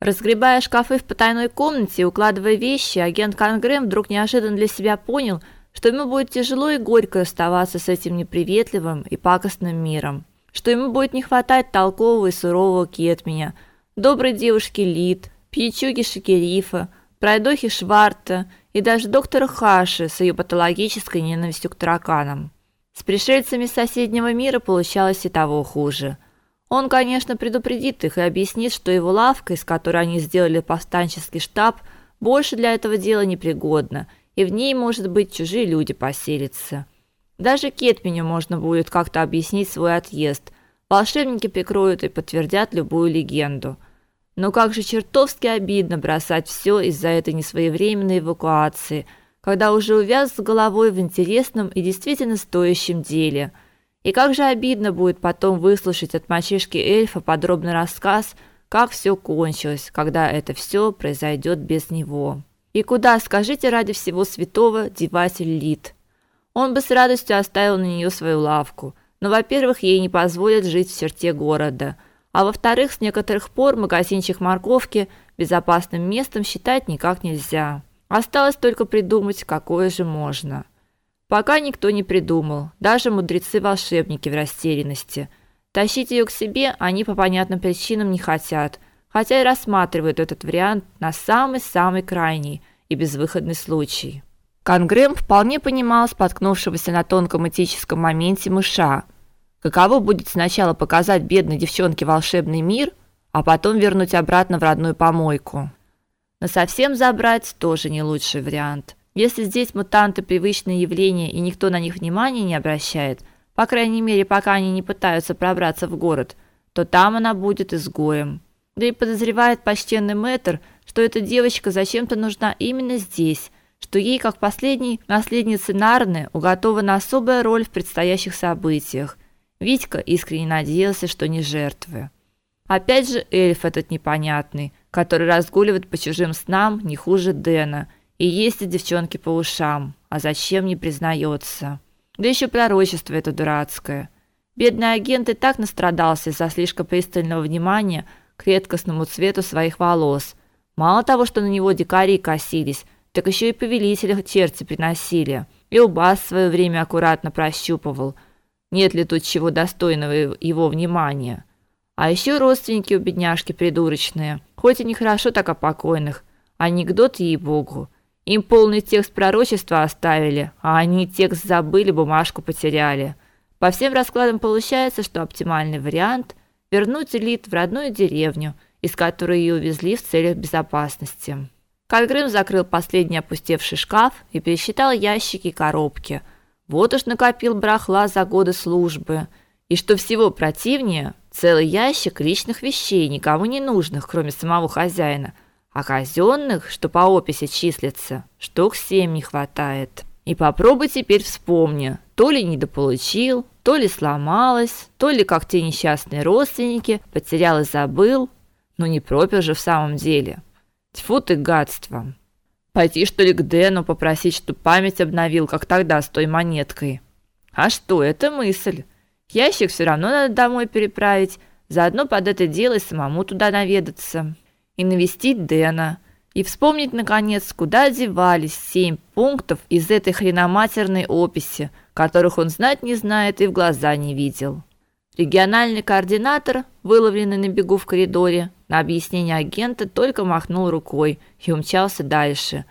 Разгребая шкафы в потайной комнате и укладывая вещи, агент Конгрэм вдруг неожиданно для себя понял, что ему будет тяжело и горько оставаться с этим неприветливым и пакостным миром, что ему будет не хватать толкового и сурового Кетменя, доброй девушки Лид, пьячуги Шекерифа, пройдохи Шварта и даже доктора Хаши с ее патологической ненавистью к тараканам. С пришельцами соседнего мира получалось и того хуже. Он, конечно, предупредит их и объяснит, что его лавка, из которой они сделали повстанческий штаб, больше для этого дела непригодна, и в ней, может быть, чужие люди поселятся. Даже Кетменю можно будет как-то объяснить свой отъезд. Волшебники прикроют и подтвердят любую легенду. Но как же чертовски обидно бросать все из-за этой несвоевременной эвакуации, когда уже увяз с головой в интересном и действительно стоящем деле. И как же обидно будет потом выслушать от мальчишки эльфа подробный рассказ, как все кончилось, когда это все произойдет без него. И куда, скажите ради всего святого, девать Лид? Он бы с радостью оставил на нее свою лавку, но, во-первых, ей не позволят жить в черте города – а во-вторых, с некоторых пор магазинчик морковки безопасным местом считать никак нельзя. Осталось только придумать, какое же можно. Пока никто не придумал, даже мудрецы-волшебники в растерянности. Тащить ее к себе они по понятным причинам не хотят, хотя и рассматривают этот вариант на самый-самый крайний и безвыходный случай. Конгрэм вполне понимал споткнувшегося на тонком этическом моменте мыша – Каково будет сначала показать бедной девчонке волшебный мир, а потом вернуть обратно в родную помойку. Но совсем забрать тоже не лучший вариант. Если здесь мутанты привычные явления и никто на них внимания не обращает, по крайней мере, пока они не пытаются пробраться в город, то там она будет изгоем. Да и подозревает почтенный мэтр, что эта девочка зачем-то нужна именно здесь, что ей, как последней наследнице Нарны, уготована особая роль в предстоящих событиях, Витька искренне надеялся, что не жертвы. Опять же эльф этот непонятный, который разгуливает по чужим снам не хуже Дэна и ездит девчонки по ушам, а зачем не признается. Да еще пророчество это дурацкое. Бедный агент и так настрадался из-за слишком пристального внимания к редкостному цвету своих волос. Мало того, что на него дикари косились, так еще и повелителя черти приносили. И Убас в свое время аккуратно прощупывал – нет ли тут чего достойного его внимания. А еще родственники у бедняжки придурочные, хоть и нехорошо так о покойных. Анекдот ей-богу. Им полный текст пророчества оставили, а они текст забыли, бумажку потеряли. По всем раскладам получается, что оптимальный вариант – вернуть элит в родную деревню, из которой ее увезли в целях безопасности. Кальгрым закрыл последний опустевший шкаф и пересчитал ящики и коробки – вот уж накопил брахла за годы службы. И что всего противнее, целый ящик личных вещей, никому не нужных, кроме самого хозяина, а казенных, что по описи числятся, штук семь не хватает. И попробуй теперь вспомни, то ли недополучил, то ли сломалось, то ли как те несчастные родственники потерял и забыл, но не пропил же в самом деле. Тьфу ты гадство. Пойти что ли к Дэну попросить, чтобы память обновил, как тогда с той монеткой. А что, это мысль. Ящик все равно надо домой переправить, заодно под это дело и самому туда наведаться. И навестить Дэна. И вспомнить, наконец, куда девались семь пунктов из этой хреноматерной описи, которых он знать не знает и в глаза не видел. Региональный координатор, выловленный на бегу в коридоре, на объяснение агента только махнул рукой и умчался дальше.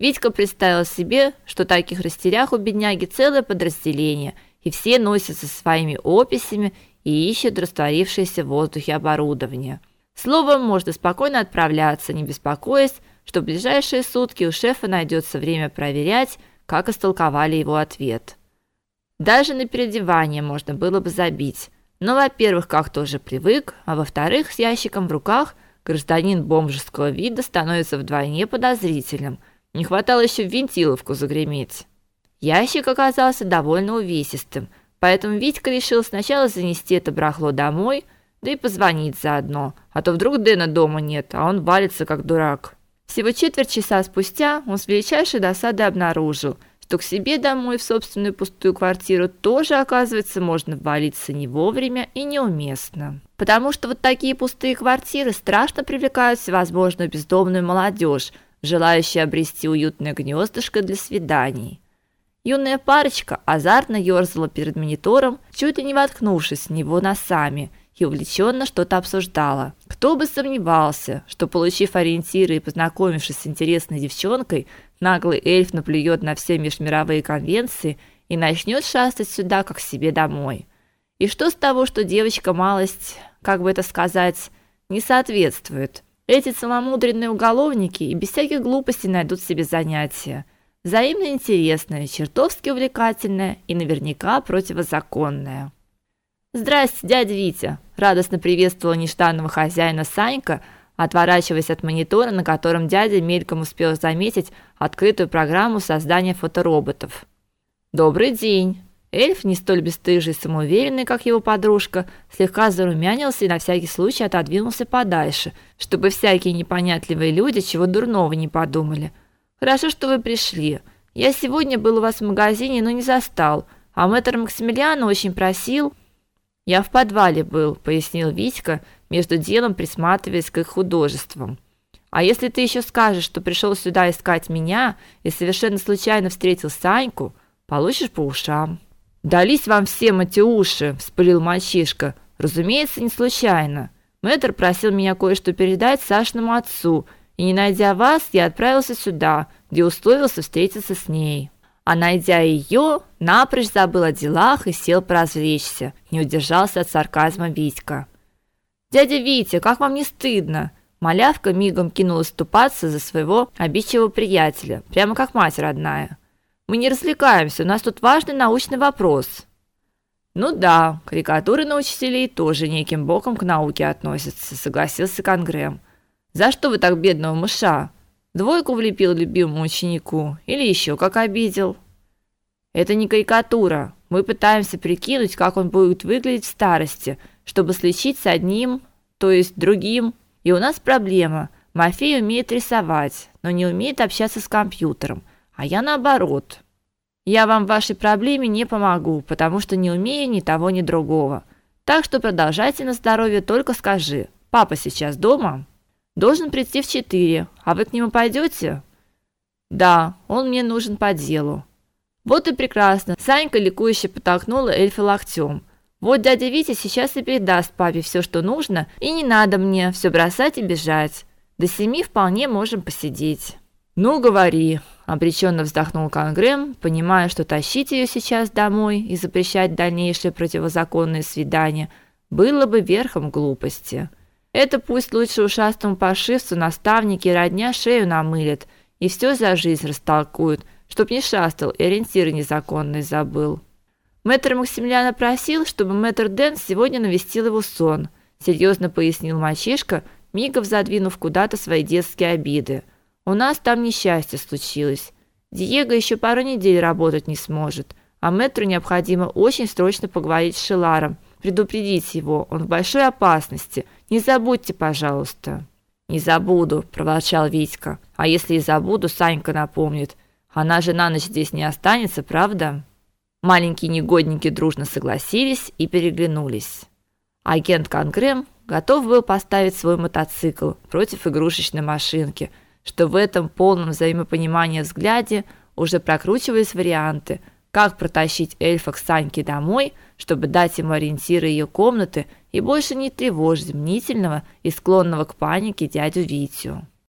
Витька представил себе, что таких растерях у бедняги целое подразделение, и все носятся со своими описями и ищут растворившееся в воздухе оборудование. Словом, можно спокойно отправляться, не беспокоясь, что в ближайшие сутки у шефа найдется время проверять, как истолковали его ответ. Даже на переодевание можно было бы забить. Но, во-первых, как тоже привык, а во-вторых, с ящиком в руках гражданин бомжеского вида становится вдвойне подозрительным. Не хватало еще в вентиловку загреметь. Ящик оказался довольно увесистым, поэтому Витька решил сначала занести это брахло домой, да и позвонить заодно, а то вдруг Дэна дома нет, а он валится как дурак. Всего четверть часа спустя он с величайшей досадой обнаружил, что к себе домой в собственную пустую квартиру тоже, оказывается, можно ввалиться не вовремя и неуместно. Потому что вот такие пустые квартиры страшно привлекают всевозможную бездомную молодежь, желающую обрести уютное гнездышко для свиданий. Юная парочка азартно ёрзала перед монитором, чуть ли не воткнувшись в него носами, и увлеченно что-то обсуждала. Кто бы сомневался, что получив ориентиры и познакомившись с интересной девчонкой, наглый эльф наплюет на все межмировые конвенции и начнет шастать сюда как себе домой. И что с того, что девочка малость, как бы это сказать, не соответствует? Эти целомудренные уголовники и без всяких глупостей найдут себе занятия. Взаимно интересное, чертовски увлекательное и наверняка противозаконное. «Здрасте, дядя Витя!» – радостно приветствовала нештанного хозяина Санька, отворачиваясь от монитора, на котором дядя мельком успел заметить открытую программу создания фотороботов. «Добрый день!» Эльф, не столь бесстыжий и самоуверенный, как его подружка, слегка зарумянился и на всякий случай отодвинулся подальше, чтобы всякие непонятливые люди чего дурного не подумали. «Хорошо, что вы пришли. Я сегодня был у вас в магазине, но не застал, а мэтр Максимилиан очень просил...» Я в подвале был, пояснил Витька, между делом присматриваясь к их художествам. А если ты еще скажешь, что пришел сюда искать меня и совершенно случайно встретил Саньку, получишь по ушам. Дались вам всем эти уши, вспылил мальчишка. Разумеется, не случайно. Мэтр просил меня кое-что передать Сашному отцу, и не найдя вас, я отправился сюда, где условился встретиться с ней а найдя ее, напрочь забыл о делах и сел поразвлечься. Не удержался от сарказма Витька. Дядя Витя, как вам не стыдно? Малявка мигом кинулась ступаться за своего обидчивого приятеля, прямо как мать родная. Мы не развлекаемся, у нас тут важный научный вопрос. Ну да, карикатуры на учителей тоже неким боком к науке относятся, согласился Конгрэм. За что вы так бедного мыша? Двойку влепил любимому ученику или еще как обидел. Это не карикатура. Мы пытаемся прикинуть, как он будет выглядеть в старости, чтобы сличить с одним, то есть другим. И у нас проблема. Мафей умеет рисовать, но не умеет общаться с компьютером, а я наоборот. Я вам в вашей проблеме не помогу, потому что не умею ни того, ни другого. Так что продолжайте на здоровье, только скажи. Папа сейчас дома? Должен прийти в четыре. А вы к нему пойдете? Да, он мне нужен по делу. Вот и прекрасно. Санька ликующе потолкнула эльфа локтем. Вот дядя Витя сейчас и передаст папе все, что нужно, и не надо мне все бросать и бежать. До семи вполне можем посидеть. Ну, говори, обреченно вздохнул Конгрэм, понимая, что тащить ее сейчас домой и запрещать дальнейшие противозаконные свидания было бы верхом глупости. Это пусть лучше ушастому паршивцу наставники и родня шею намылят и все за жизнь растолкуют, чтоб не шастал и ориентиры незаконные забыл. Мэтр Максимилиана просил, чтобы мэтр Дэн сегодня навестил его сон, серьезно пояснил мальчишка, мигом задвинув куда-то свои детские обиды. У нас там несчастье случилось. Диего еще пару недель работать не сможет, а мэтру необходимо очень срочно поговорить с Шеларом, предупредить его, он в большой опасности. Не забудьте, пожалуйста. Не забуду, проворчал Витька. А если и забуду, Санька напомнит. Она же на ночь здесь не останется, правда? Маленькие негодники дружно согласились и переглянулись. Агент Конгрэм готов был поставить свой мотоцикл против игрушечной машинки, что в этом полном взаимопонимании взгляде уже прокручивались варианты – как протащить эльфа к Саньке домой, чтобы дать ему ориентиры ее комнаты и больше не тревожить мнительного и склонного к панике дядю Витю.